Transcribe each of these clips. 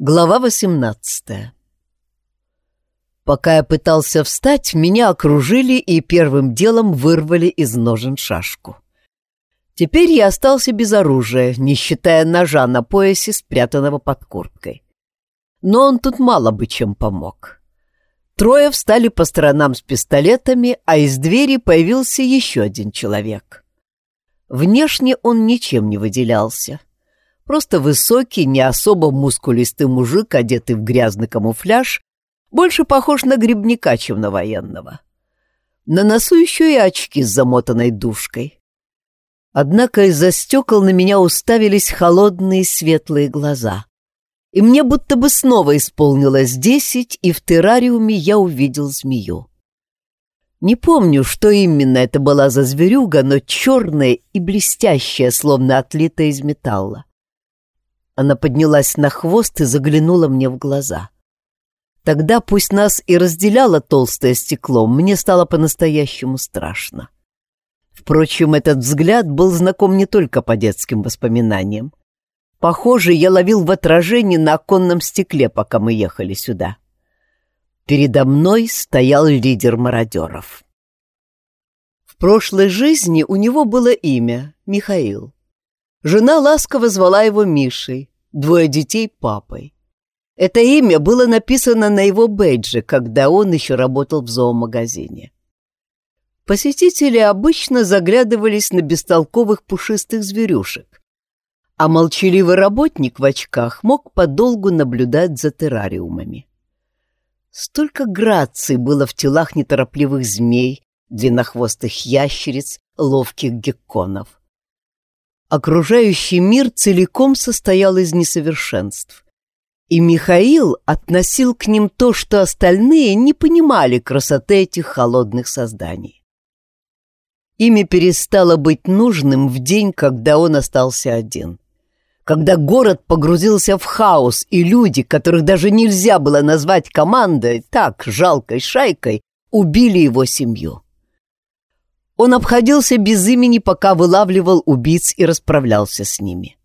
Глава 18 Пока я пытался встать, меня окружили и первым делом вырвали из ножен шашку. Теперь я остался без оружия, не считая ножа на поясе, спрятанного под курткой. Но он тут мало бы чем помог. Трое встали по сторонам с пистолетами, а из двери появился еще один человек. Внешне он ничем не выделялся. Просто высокий, не особо мускулистый мужик, одетый в грязный камуфляж, больше похож на грибника, чем на военного. На носу еще и очки с замотанной душкой. Однако из-за стекол на меня уставились холодные светлые глаза. И мне будто бы снова исполнилось десять, и в террариуме я увидел змею. Не помню, что именно это была за зверюга, но черная и блестящая, словно отлитая из металла. Она поднялась на хвост и заглянула мне в глаза. Тогда пусть нас и разделяло толстое стекло, мне стало по-настоящему страшно. Впрочем, этот взгляд был знаком не только по детским воспоминаниям. Похоже, я ловил в отражении на оконном стекле, пока мы ехали сюда. Передо мной стоял лидер мародеров. В прошлой жизни у него было имя — Михаил. Жена ласково звала его Мишей, двое детей — папой. Это имя было написано на его бейдже, когда он еще работал в зоомагазине. Посетители обычно заглядывались на бестолковых пушистых зверюшек, а молчаливый работник в очках мог подолгу наблюдать за террариумами. Столько грации было в телах неторопливых змей, длиннохвостых ящериц, ловких гекконов. Окружающий мир целиком состоял из несовершенств. И Михаил относил к ним то, что остальные не понимали красоты этих холодных созданий. Ими перестало быть нужным в день, когда он остался один. Когда город погрузился в хаос, и люди, которых даже нельзя было назвать командой, так, жалкой шайкой, убили его семью. Он обходился без имени, пока вылавливал убийц и расправлялся с ними.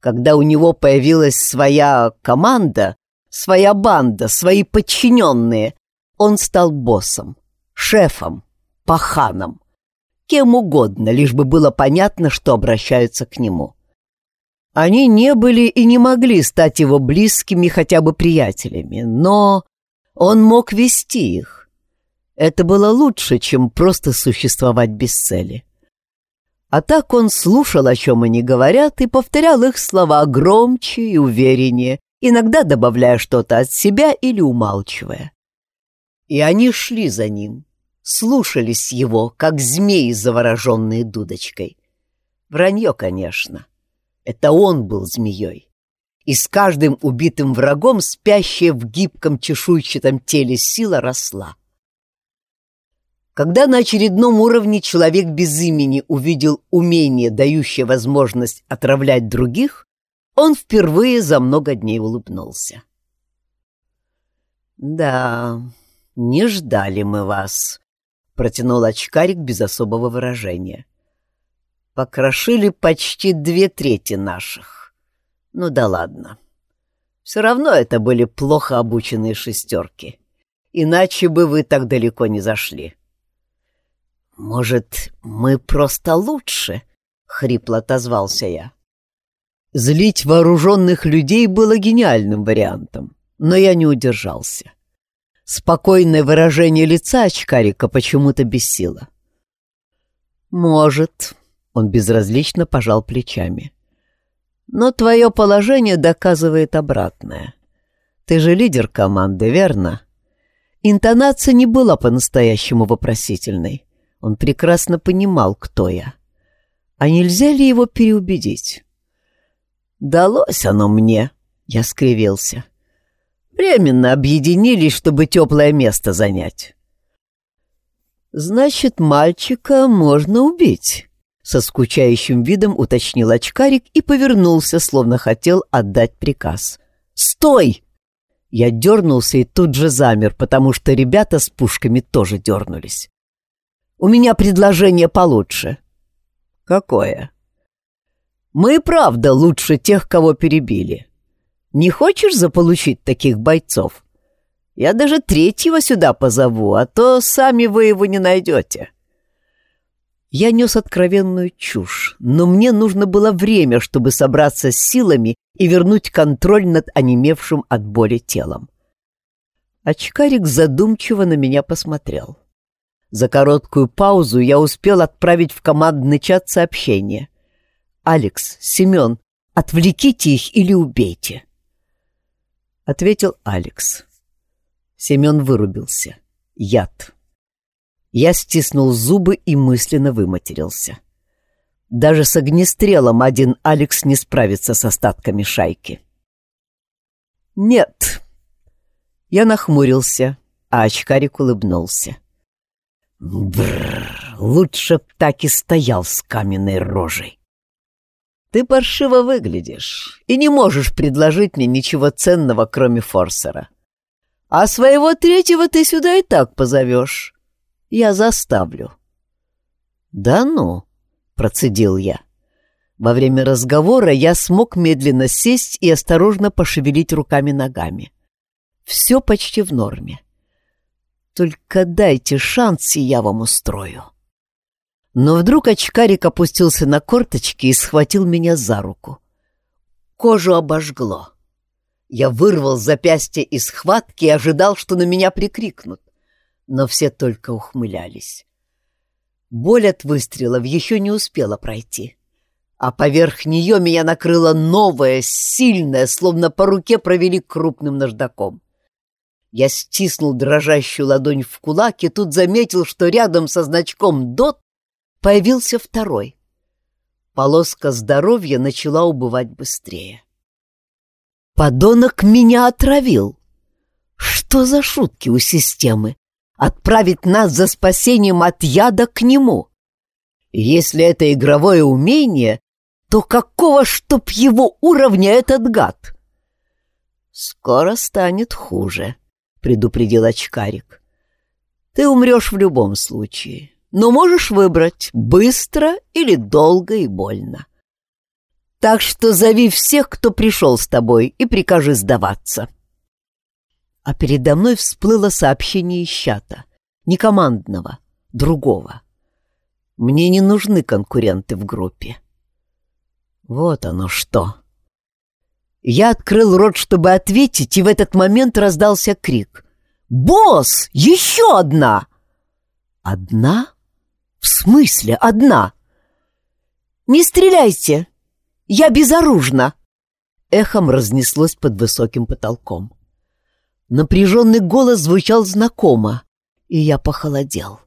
Когда у него появилась своя команда, своя банда, свои подчиненные, он стал боссом, шефом, паханом, кем угодно, лишь бы было понятно, что обращаются к нему. Они не были и не могли стать его близкими хотя бы приятелями, но он мог вести их это было лучше, чем просто существовать без цели. А так он слушал, о чем они говорят, и повторял их слова громче и увереннее, иногда добавляя что-то от себя или умалчивая. И они шли за ним, слушались его, как змеи, завороженные дудочкой. Вранье, конечно. Это он был змеей. И с каждым убитым врагом спящая в гибком чешуйчатом теле сила росла. Когда на очередном уровне человек без имени увидел умение, дающее возможность отравлять других, он впервые за много дней улыбнулся. «Да, не ждали мы вас», — протянул очкарик без особого выражения. «Покрошили почти две трети наших. Ну да ладно. Все равно это были плохо обученные шестерки. Иначе бы вы так далеко не зашли». «Может, мы просто лучше?» — хрипло отозвался я. Злить вооруженных людей было гениальным вариантом, но я не удержался. Спокойное выражение лица очкарика почему-то бесило. «Может», — он безразлично пожал плечами. «Но твое положение доказывает обратное. Ты же лидер команды, верно?» Интонация не была по-настоящему вопросительной. Он прекрасно понимал, кто я. А нельзя ли его переубедить? «Далось оно мне», — я скривился. «Временно объединились, чтобы теплое место занять». «Значит, мальчика можно убить», — со скучающим видом уточнил очкарик и повернулся, словно хотел отдать приказ. «Стой!» Я дернулся и тут же замер, потому что ребята с пушками тоже дернулись. У меня предложение получше. Какое? Мы правда лучше тех, кого перебили. Не хочешь заполучить таких бойцов? Я даже третьего сюда позову, а то сами вы его не найдете». Я нес откровенную чушь, но мне нужно было время, чтобы собраться с силами и вернуть контроль над онемевшим от боли телом. Очкарик задумчиво на меня посмотрел. За короткую паузу я успел отправить в командный чат сообщение. «Алекс, Семен, отвлеките их или убейте». Ответил Алекс. Семен вырубился. Яд. Я стиснул зубы и мысленно выматерился. Даже с огнестрелом один Алекс не справится с остатками шайки. «Нет». Я нахмурился, а очкарик улыбнулся. Бррр, лучше б так и стоял с каменной рожей. Ты паршиво выглядишь и не можешь предложить мне ничего ценного, кроме форсера. А своего третьего ты сюда и так позовешь. Я заставлю. Да ну, процедил я. Во время разговора я смог медленно сесть и осторожно пошевелить руками-ногами. Все почти в норме. Только дайте шанс, и я вам устрою. Но вдруг очкарик опустился на корточки и схватил меня за руку. Кожу обожгло. Я вырвал запястье из схватки и ожидал, что на меня прикрикнут. Но все только ухмылялись. Боль от выстрелов еще не успела пройти. А поверх нее меня накрыло новое, сильное, словно по руке провели крупным наждаком. Я стиснул дрожащую ладонь в кулак и тут заметил, что рядом со значком «ДОТ» появился второй. Полоска здоровья начала убывать быстрее. Подонок меня отравил. Что за шутки у системы? Отправить нас за спасением от яда к нему? Если это игровое умение, то какого чтоб его уровня этот гад? Скоро станет хуже. — предупредил очкарик. «Ты умрешь в любом случае, но можешь выбрать быстро или долго и больно. Так что зови всех, кто пришел с тобой, и прикажи сдаваться». А передо мной всплыло сообщение из чата, не командного, другого. Мне не нужны конкуренты в группе. Вот оно что. Я открыл рот, чтобы ответить, и в этот момент раздался крик. «Босс! Еще одна!» «Одна? В смысле одна?» «Не стреляйте! Я безоружна!» Эхом разнеслось под высоким потолком. Напряженный голос звучал знакомо, и я похолодел.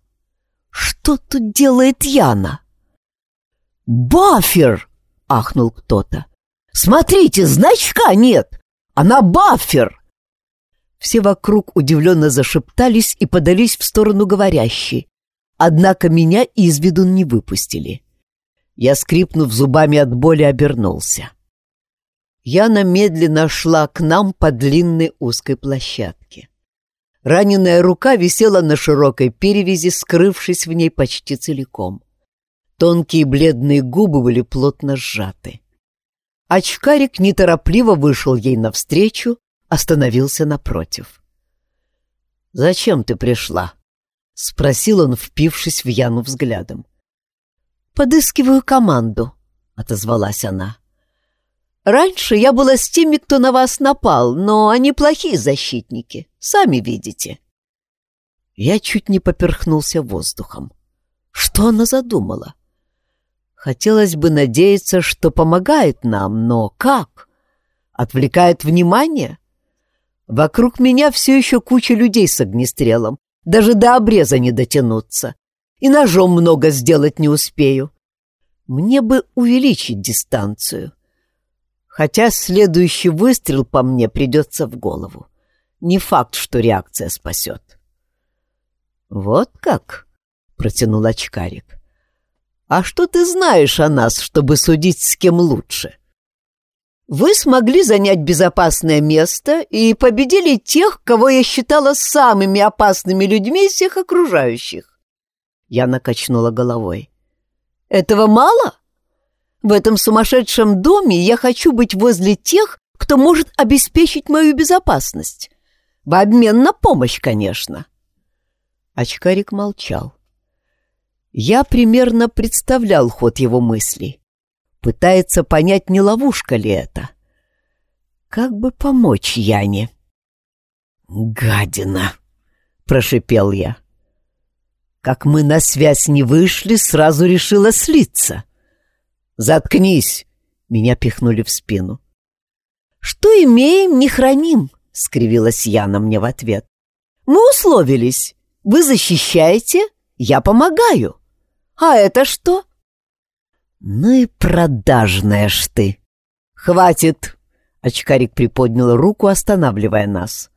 «Что тут делает Яна?» «Баффер!» — ахнул кто-то. Смотрите, значка нет! Она баффер!» Все вокруг удивленно зашептались и подались в сторону говорящей. Однако меня из виду не выпустили. Я, скрипнув зубами от боли, обернулся. Яна медленно шла к нам по длинной узкой площадке. Раненая рука висела на широкой перевязи, скрывшись в ней почти целиком. Тонкие бледные губы были плотно сжаты. Очкарик неторопливо вышел ей навстречу, остановился напротив. «Зачем ты пришла?» — спросил он, впившись в Яну взглядом. «Подыскиваю команду», — отозвалась она. «Раньше я была с теми, кто на вас напал, но они плохие защитники, сами видите». Я чуть не поперхнулся воздухом. Что она задумала? Хотелось бы надеяться, что помогает нам, но как? Отвлекает внимание? Вокруг меня все еще куча людей с огнестрелом. Даже до обреза не дотянуться. И ножом много сделать не успею. Мне бы увеличить дистанцию. Хотя следующий выстрел по мне придется в голову. Не факт, что реакция спасет. «Вот как?» — протянул очкарик. А что ты знаешь о нас, чтобы судить, с кем лучше? Вы смогли занять безопасное место и победили тех, кого я считала самыми опасными людьми из всех окружающих. Я накачнула головой. Этого мало? В этом сумасшедшем доме я хочу быть возле тех, кто может обеспечить мою безопасность. В обмен на помощь, конечно. Очкарик молчал. Я примерно представлял ход его мыслей. Пытается понять, не ловушка ли это. Как бы помочь Яне? «Гадина!» — прошипел я. Как мы на связь не вышли, сразу решила слиться. «Заткнись!» — меня пихнули в спину. «Что имеем, не храним!» — скривилась Яна мне в ответ. «Мы условились. Вы защищаете, я помогаю. А это что?» «Ну и продажная ж ты!» «Хватит!» — очкарик приподнял руку, останавливая нас.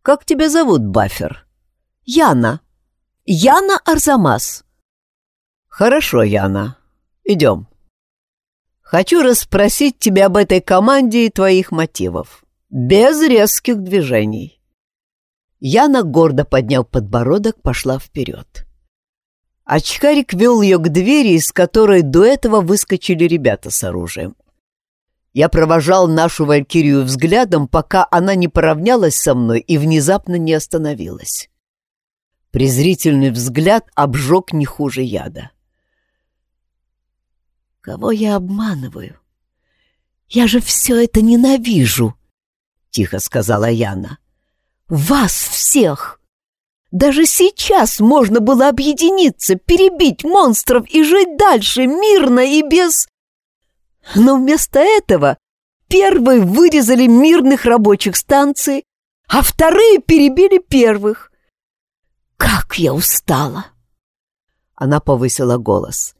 «Как тебя зовут, Баффер?» «Яна. Яна Арзамас». «Хорошо, Яна. Идем. Хочу расспросить тебя об этой команде и твоих мотивов. Без резких движений». Яна, гордо подняв подбородок, пошла вперед. Очкарик вел ее к двери, из которой до этого выскочили ребята с оружием. Я провожал нашу валькирию взглядом, пока она не поравнялась со мной и внезапно не остановилась. Презрительный взгляд обжег не хуже яда. «Кого я обманываю? Я же все это ненавижу!» — тихо сказала Яна. «Вас всех! Даже сейчас можно было объединиться, перебить монстров и жить дальше мирно и без...» Но вместо этого первые вырезали мирных рабочих станций, а вторые перебили первых. Как я устала! Она повысила голос.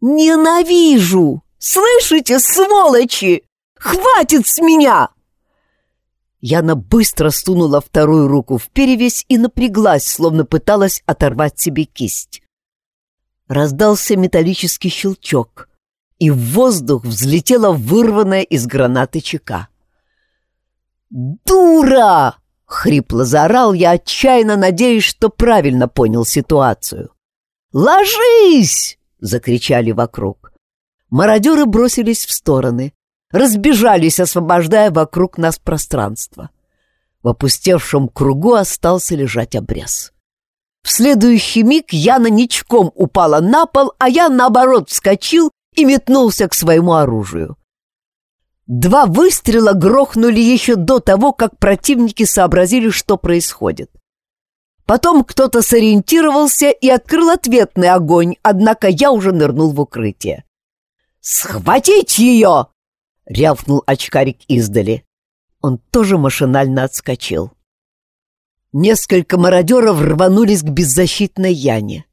«Ненавижу! Слышите, сволочи! Хватит с меня!» Яна быстро сунула вторую руку в перевязь и напряглась, словно пыталась оторвать себе кисть. Раздался металлический щелчок и в воздух взлетела вырванная из гранаты чека. «Дура!» — хрипло заорал я, отчаянно надеясь, что правильно понял ситуацию. «Ложись!» — закричали вокруг. Мародеры бросились в стороны, разбежались, освобождая вокруг нас пространство. В опустевшем кругу остался лежать обрез. В следующий миг Яна ничком упала на пол, а я, наоборот, вскочил и метнулся к своему оружию. Два выстрела грохнули еще до того, как противники сообразили, что происходит. Потом кто-то сориентировался и открыл ответный огонь, однако я уже нырнул в укрытие. «Схватить ее!» — рявкнул очкарик издали. Он тоже машинально отскочил. Несколько мародеров рванулись к беззащитной Яне.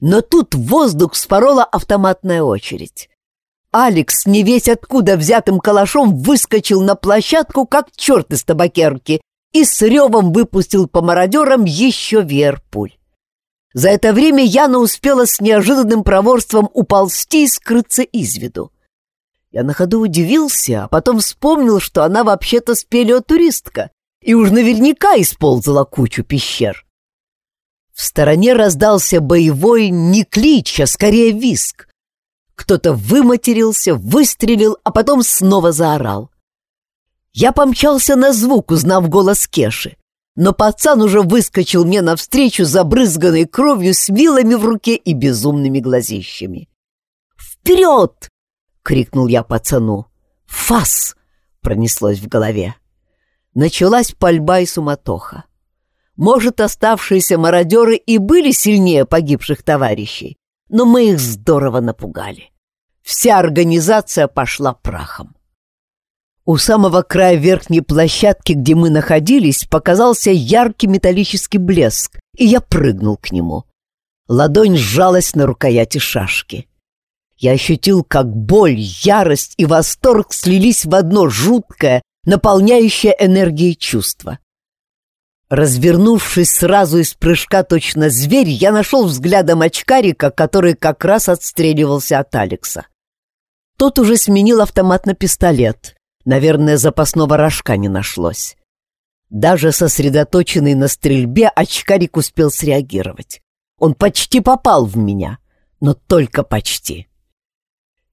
Но тут воздух спорола автоматная очередь. Алекс, не весь откуда взятым калашом, выскочил на площадку, как черт из табакерки, и с ревом выпустил по мародерам еще веер пуль. За это время Яна успела с неожиданным проворством уползти и скрыться из виду. Я на ходу удивился, а потом вспомнил, что она вообще-то спелеотуристка и уж наверняка исползала кучу пещер. В стороне раздался боевой не клич, а скорее виск. Кто-то выматерился, выстрелил, а потом снова заорал. Я помчался на звук, узнав голос Кеши. Но пацан уже выскочил мне навстречу, забрызганной кровью, с вилами в руке и безумными глазищами. «Вперед!» — крикнул я пацану. «Фас!» — пронеслось в голове. Началась пальба и суматоха. Может, оставшиеся мародеры и были сильнее погибших товарищей, но мы их здорово напугали. Вся организация пошла прахом. У самого края верхней площадки, где мы находились, показался яркий металлический блеск, и я прыгнул к нему. Ладонь сжалась на рукояти шашки. Я ощутил, как боль, ярость и восторг слились в одно жуткое, наполняющее энергией чувство. Развернувшись сразу из прыжка точно зверь, я нашел взглядом очкарика, который как раз отстреливался от Алекса. Тот уже сменил автомат на пистолет. Наверное, запасного рожка не нашлось. Даже сосредоточенный на стрельбе, очкарик успел среагировать. Он почти попал в меня, но только почти.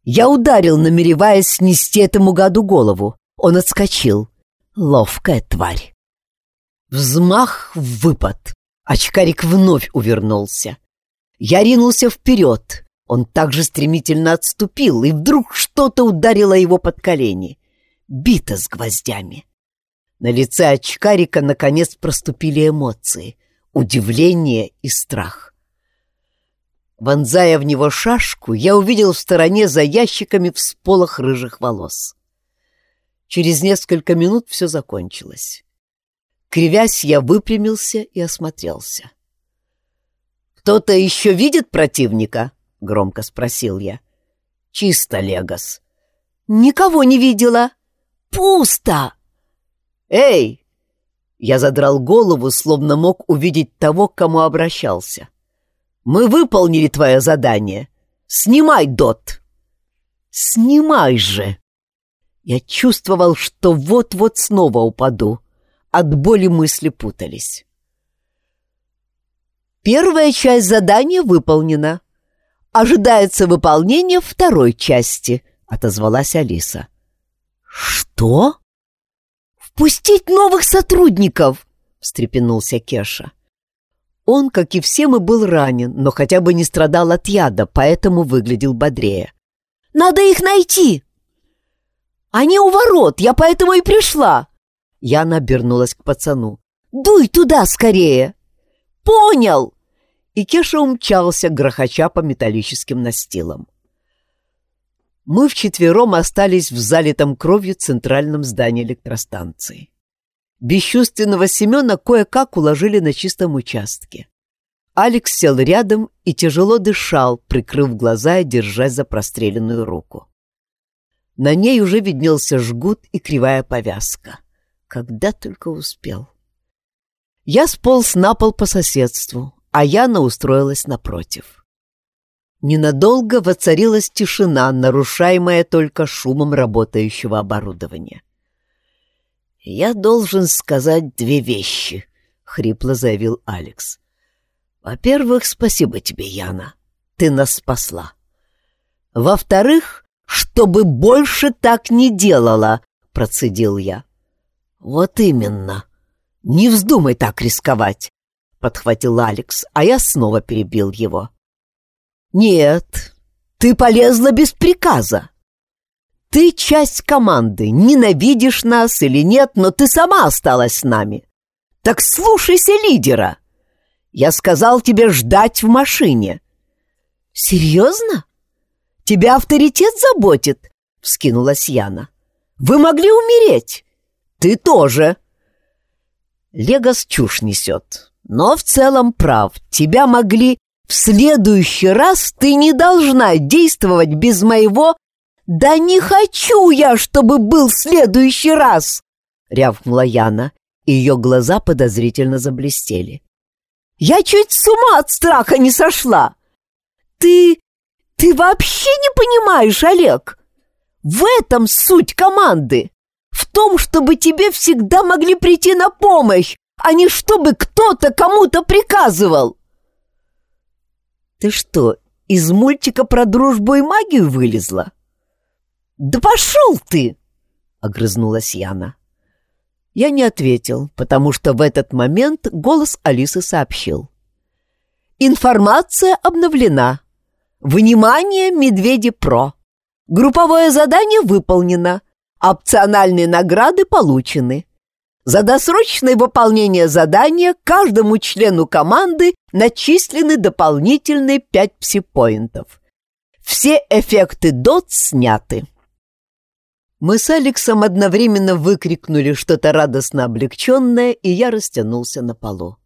Я ударил, намереваясь снести этому гаду голову, Он отскочил. Ловкая тварь. Взмах, выпад. Очкарик вновь увернулся. Я ринулся вперед. Он также стремительно отступил, и вдруг что-то ударило его под колени. Бита с гвоздями. На лице очкарика наконец проступили эмоции — удивление и страх. Вонзая в него шашку, я увидел в стороне за ящиками всполох рыжих волос. Через несколько минут все закончилось. Кривясь, я выпрямился и осмотрелся. «Кто-то еще видит противника?» — громко спросил я. «Чисто, Легос». «Никого не видела. Пусто!» «Эй!» Я задрал голову, словно мог увидеть того, к кому обращался. «Мы выполнили твое задание. Снимай, Дот!» «Снимай же!» Я чувствовал, что вот-вот снова упаду. От боли мысли путались. Первая часть задания выполнена. Ожидается выполнение второй части, отозвалась Алиса. Что? «Пустить новых сотрудников!» — встрепенулся Кеша. Он, как и все мы, был ранен, но хотя бы не страдал от яда, поэтому выглядел бодрее. «Надо их найти!» «Они у ворот, я поэтому и пришла!» Яна обернулась к пацану. «Дуй туда скорее!» «Понял!» И Кеша умчался, грохоча по металлическим настилам. Мы вчетвером остались в залитом кровью центральном здании электростанции. Бесчувственного Семена кое-как уложили на чистом участке. Алекс сел рядом и тяжело дышал, прикрыв глаза и держась за простреленную руку. На ней уже виднелся жгут и кривая повязка. Когда только успел. Я сполз на пол по соседству, а Яна устроилась напротив. Ненадолго воцарилась тишина, нарушаемая только шумом работающего оборудования. «Я должен сказать две вещи», — хрипло заявил Алекс. «Во-первых, спасибо тебе, Яна. Ты нас спасла. Во-вторых, чтобы больше так не делала», — процедил я. «Вот именно. Не вздумай так рисковать», — подхватил Алекс, а я снова перебил его. «Нет, ты полезла без приказа. Ты часть команды, ненавидишь нас или нет, но ты сама осталась с нами. Так слушайся лидера. Я сказал тебе ждать в машине». «Серьезно? Тебя авторитет заботит?» — вскинулась Яна. «Вы могли умереть. Ты тоже». Легос чушь несет, но в целом прав. Тебя могли в следующий раз ты не должна действовать без моего «Да не хочу я, чтобы был следующий раз!» — рявкнула Яна, ее глаза подозрительно заблестели. «Я чуть с ума от страха не сошла! Ты... ты вообще не понимаешь, Олег! В этом суть команды! В том, чтобы тебе всегда могли прийти на помощь, а не чтобы кто-то кому-то приказывал!» Ты что, из мультика про дружбу и магию вылезла? Да пошел ты! Огрызнулась Яна. Я не ответил, потому что в этот момент голос Алисы сообщил. Информация обновлена. Внимание, Медведи Про! Групповое задание выполнено. Опциональные награды получены. За досрочное выполнение задания каждому члену команды начислены дополнительные 5 псипоинтов. Все эффекты DOT сняты. Мы с Алексом одновременно выкрикнули что-то радостно облегченное, и я растянулся на полу.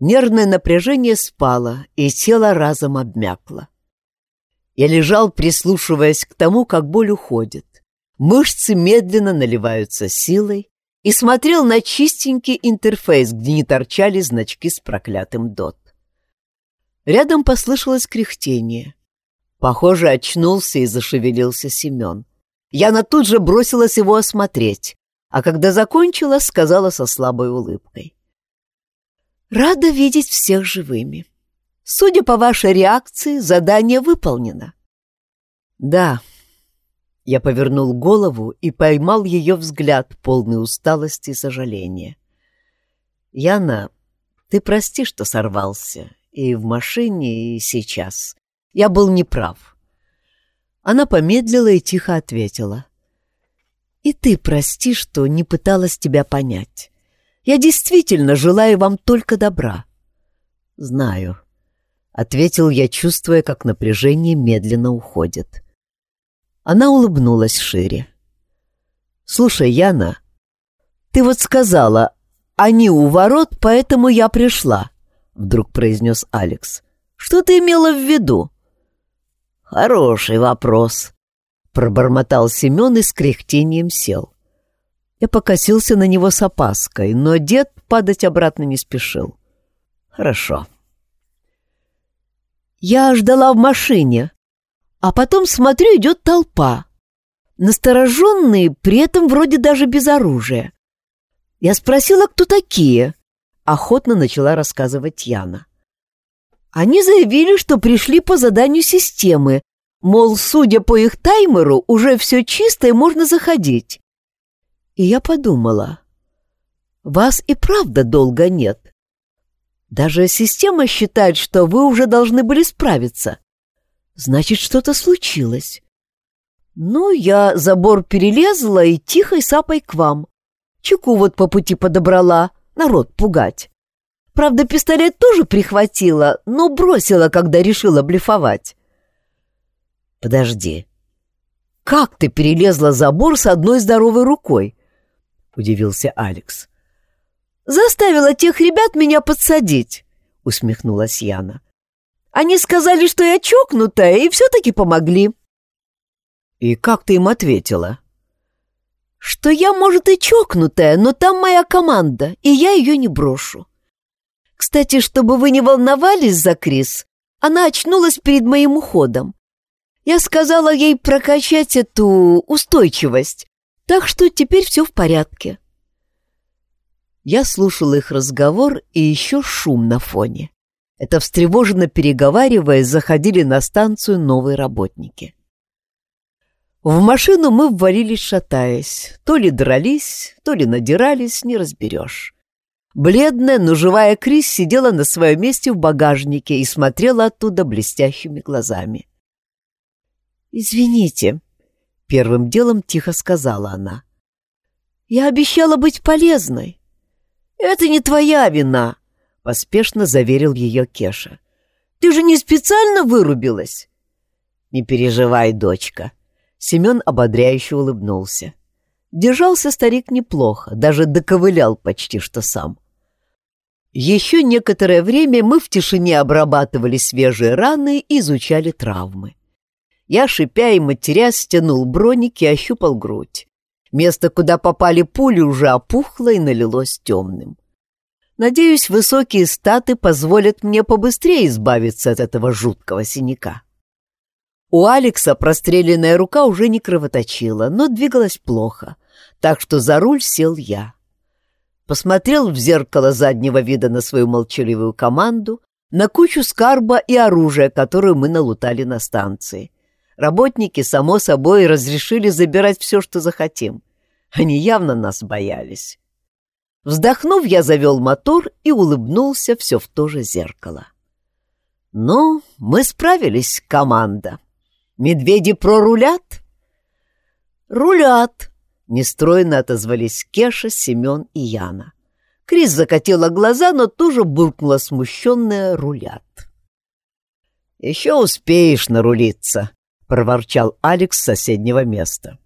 Нервное напряжение спало, и тело разом обмякло. Я лежал, прислушиваясь к тому, как боль уходит. Мышцы медленно наливаются силой, и смотрел на чистенький интерфейс, где не торчали значки с проклятым дот. Рядом послышалось кряхтение. Похоже, очнулся и зашевелился Семен. Яна тут же бросилась его осмотреть, а когда закончила, сказала со слабой улыбкой. «Рада видеть всех живыми. Судя по вашей реакции, задание выполнено». «Да, Я повернул голову и поймал ее взгляд, полный усталости и сожаления. «Яна, ты прости, что сорвался. И в машине, и сейчас. Я был неправ». Она помедлила и тихо ответила. «И ты прости, что не пыталась тебя понять. Я действительно желаю вам только добра». «Знаю», — ответил я, чувствуя, как напряжение медленно уходит. Она улыбнулась шире. «Слушай, Яна, ты вот сказала, они у ворот, поэтому я пришла», — вдруг произнес Алекс. «Что ты имела в виду?» «Хороший вопрос», — пробормотал Семен и с кряхтением сел. Я покосился на него с опаской, но дед падать обратно не спешил. «Хорошо». «Я ждала в машине», а потом, смотрю, идет толпа. Настороженные, при этом вроде даже без оружия. Я спросила, кто такие. Охотно начала рассказывать Яна. Они заявили, что пришли по заданию системы, мол, судя по их таймеру, уже все чисто и можно заходить. И я подумала, вас и правда долго нет. Даже система считает, что вы уже должны были справиться. Значит, что-то случилось. Ну, я забор перелезла и тихой сапой к вам. Чеку вот по пути подобрала, народ пугать. Правда, пистолет тоже прихватила, но бросила, когда решила блефовать. Подожди. Как ты перелезла забор с одной здоровой рукой? Удивился Алекс. Заставила тех ребят меня подсадить, усмехнулась Яна. Они сказали, что я чокнутая, и все-таки помогли». «И как ты им ответила?» «Что я, может, и чокнутая, но там моя команда, и я ее не брошу. Кстати, чтобы вы не волновались за Крис, она очнулась перед моим уходом. Я сказала ей прокачать эту устойчивость, так что теперь все в порядке». Я слушала их разговор и еще шум на фоне. Это встревоженно переговариваясь, заходили на станцию новые работники. В машину мы ввалились, шатаясь. То ли дрались, то ли надирались, не разберешь. Бледная, но живая Крис сидела на своем месте в багажнике и смотрела оттуда блестящими глазами. «Извините», — первым делом тихо сказала она. «Я обещала быть полезной». «Это не твоя вина», поспешно заверил ее Кеша. «Ты же не специально вырубилась?» «Не переживай, дочка», — Семен ободряюще улыбнулся. Держался старик неплохо, даже доковылял почти что сам. Еще некоторое время мы в тишине обрабатывали свежие раны и изучали травмы. Я, шипя и матерясь, стянул броник и ощупал грудь. Место, куда попали пули, уже опухло и налилось темным. Надеюсь, высокие статы позволят мне побыстрее избавиться от этого жуткого синяка. У Алекса простреленная рука уже не кровоточила, но двигалась плохо, так что за руль сел я. Посмотрел в зеркало заднего вида на свою молчаливую команду, на кучу скарба и оружия, которую мы налутали на станции. Работники, само собой, разрешили забирать все, что захотим. Они явно нас боялись. Вздохнув, я завел мотор и улыбнулся все в то же зеркало. «Ну, мы справились, команда. Медведи прорулят?» «Рулят!» — нестройно отозвались Кеша, Семен и Яна. Крис закатила глаза, но тоже буркнула смущенная «рулят». «Еще успеешь нарулиться», — проворчал Алекс с соседнего места.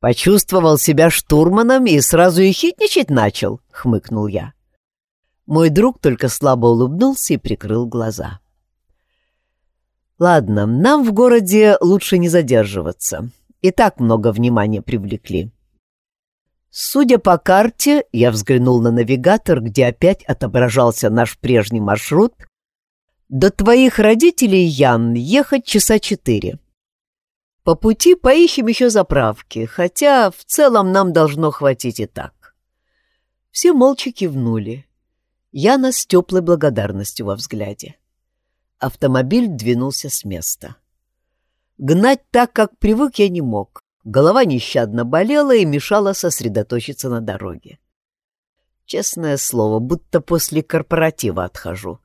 «Почувствовал себя штурманом и сразу и хитничать начал», — хмыкнул я. Мой друг только слабо улыбнулся и прикрыл глаза. «Ладно, нам в городе лучше не задерживаться. И так много внимания привлекли». Судя по карте, я взглянул на навигатор, где опять отображался наш прежний маршрут. До твоих родителей, Ян, ехать часа четыре. По пути поищем еще заправки, хотя в целом нам должно хватить и так. Все молча кивнули. Яна с теплой благодарностью во взгляде. Автомобиль двинулся с места. Гнать так, как привык, я не мог. Голова нещадно болела и мешала сосредоточиться на дороге. Честное слово, будто после корпоратива отхожу.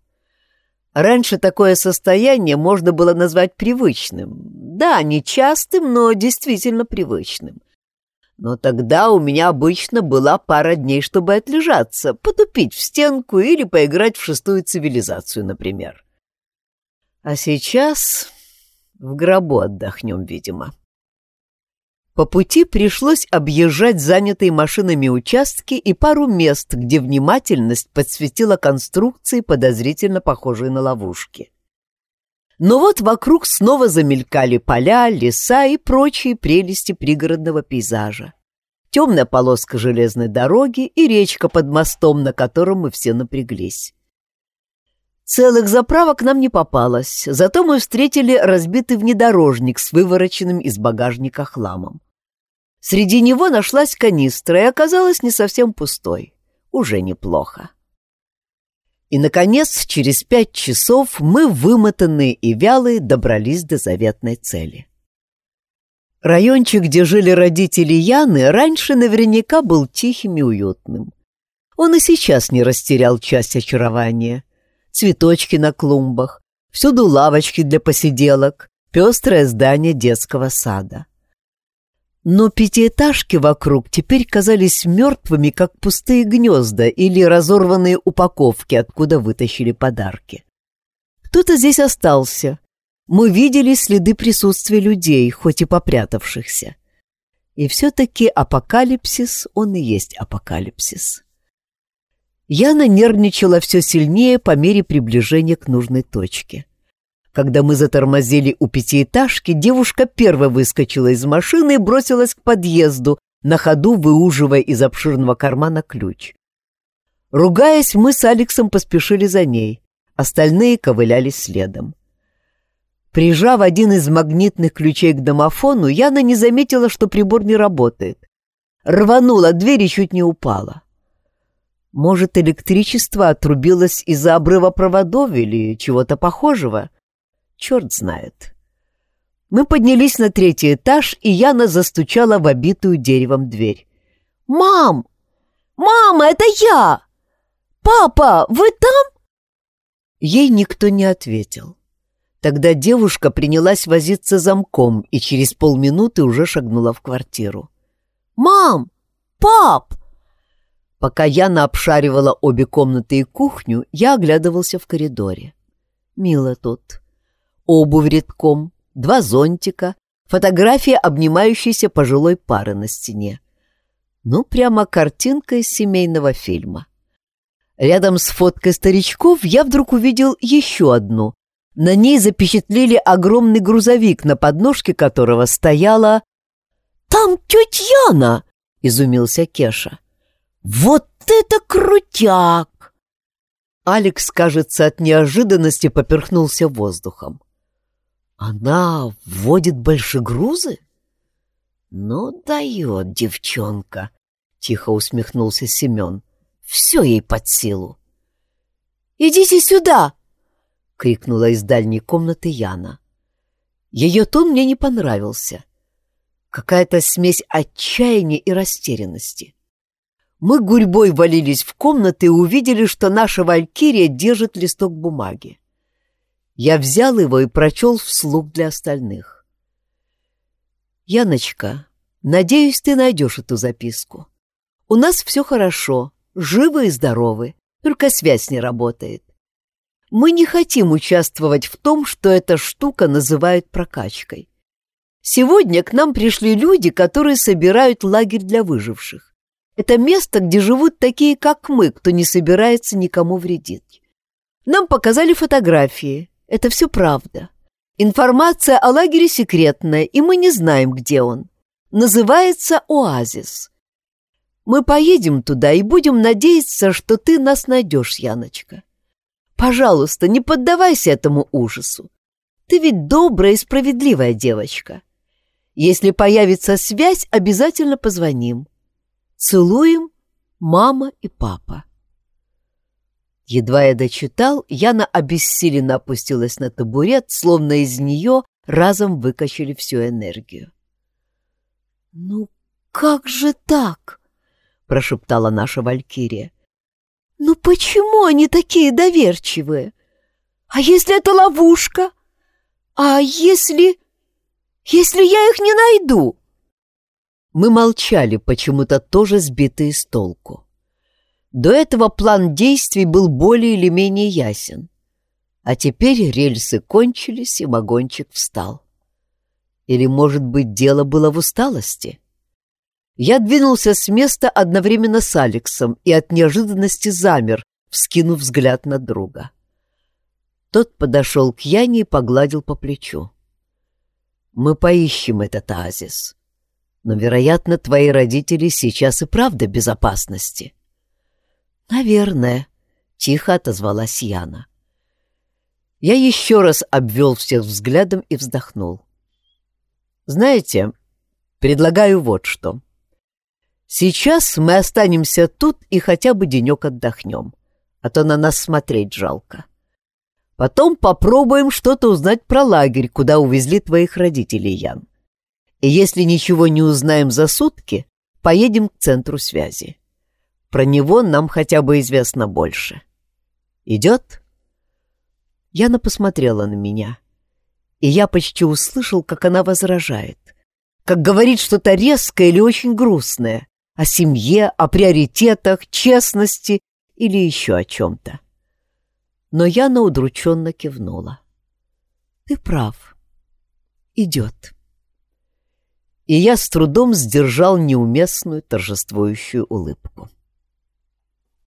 Раньше такое состояние можно было назвать привычным. Да, не частым, но действительно привычным. Но тогда у меня обычно была пара дней, чтобы отлежаться, потупить в стенку или поиграть в шестую цивилизацию, например. А сейчас в гробу отдохнем, видимо. По пути пришлось объезжать занятые машинами участки и пару мест, где внимательность подсветила конструкции, подозрительно похожие на ловушки. Но вот вокруг снова замелькали поля, леса и прочие прелести пригородного пейзажа. Темная полоска железной дороги и речка под мостом, на котором мы все напряглись. Целых заправок нам не попалось, зато мы встретили разбитый внедорожник с вывороченным из багажника хламом. Среди него нашлась канистра и оказалась не совсем пустой. Уже неплохо. И, наконец, через пять часов мы, вымотанные и вялые, добрались до заветной цели. Райончик, где жили родители Яны, раньше наверняка был тихим и уютным. Он и сейчас не растерял часть очарования. Цветочки на клумбах, всюду лавочки для посиделок, пестрое здание детского сада. Но пятиэтажки вокруг теперь казались мертвыми, как пустые гнезда или разорванные упаковки, откуда вытащили подарки. Кто-то здесь остался. Мы видели следы присутствия людей, хоть и попрятавшихся. И все-таки апокалипсис, он и есть апокалипсис. Яна нервничала все сильнее по мере приближения к нужной точке. Когда мы затормозили у пятиэтажки, девушка первой выскочила из машины и бросилась к подъезду, на ходу выуживая из обширного кармана ключ. Ругаясь, мы с Алексом поспешили за ней, остальные ковыляли следом. Прижав один из магнитных ключей к домофону, Яна не заметила, что прибор не работает. Рванула дверь и чуть не упала. Может, электричество отрубилось из-за обрыва проводов или чего-то похожего? Черт знает. Мы поднялись на третий этаж, и Яна застучала в обитую деревом дверь. «Мам! Мама, это я! Папа, вы там?» Ей никто не ответил. Тогда девушка принялась возиться замком и через полминуты уже шагнула в квартиру. «Мам! Пап!» Пока Яна обшаривала обе комнаты и кухню, я оглядывался в коридоре. Мило тут обувь редком, два зонтика, фотография обнимающейся пожилой пары на стене. Ну, прямо картинка из семейного фильма. Рядом с фоткой старичков я вдруг увидел еще одну. На ней запечатлели огромный грузовик, на подножке которого стояла... «Там тетя Яна!» — изумился Кеша. «Вот это крутяк!» Алекс, кажется, от неожиданности поперхнулся воздухом. Она вводит большегрузы? Ну, дает девчонка, тихо усмехнулся Семен. Все ей под силу. Идите сюда! крикнула из дальней комнаты Яна. Ее тон мне не понравился. Какая-то смесь отчаяния и растерянности. Мы гурьбой валились в комнаты и увидели, что наша валькирия держит листок бумаги. Я взял его и прочел вслух для остальных. «Яночка, надеюсь, ты найдешь эту записку. У нас все хорошо, живы и здоровы, только связь не работает. Мы не хотим участвовать в том, что эта штука называют прокачкой. Сегодня к нам пришли люди, которые собирают лагерь для выживших. Это место, где живут такие, как мы, кто не собирается никому вредить. Нам показали фотографии, это все правда. Информация о лагере секретная, и мы не знаем, где он. Называется «Оазис». Мы поедем туда и будем надеяться, что ты нас найдешь, Яночка. Пожалуйста, не поддавайся этому ужасу. Ты ведь добрая и справедливая девочка. Если появится связь, обязательно позвоним. Целуем мама и папа. Едва я дочитал, Яна обессиленно опустилась на табурет, словно из нее разом выкачали всю энергию. «Ну как же так?» — прошептала наша Валькирия. «Ну почему они такие доверчивые? А если это ловушка? А если... если я их не найду?» Мы молчали, почему-то тоже сбитые с толку. До этого план действий был более или менее ясен. А теперь рельсы кончились, и вагончик встал. Или, может быть, дело было в усталости? Я двинулся с места одновременно с Алексом и от неожиданности замер, вскинув взгляд на друга. Тот подошел к Яне и погладил по плечу. «Мы поищем этот оазис. Но, вероятно, твои родители сейчас и правда в безопасности». «Наверное», — тихо отозвалась Яна. Я еще раз обвел всех взглядом и вздохнул. «Знаете, предлагаю вот что. Сейчас мы останемся тут и хотя бы денек отдохнем, а то на нас смотреть жалко. Потом попробуем что-то узнать про лагерь, куда увезли твоих родителей, Ян. И если ничего не узнаем за сутки, поедем к центру связи. Про него нам хотя бы известно больше. Идет?» Яна посмотрела на меня, и я почти услышал, как она возражает, как говорит что-то резкое или очень грустное, о семье, о приоритетах, честности или еще о чем-то. Но Яна удрученно кивнула. «Ты прав. Идет». И я с трудом сдержал неуместную торжествующую улыбку.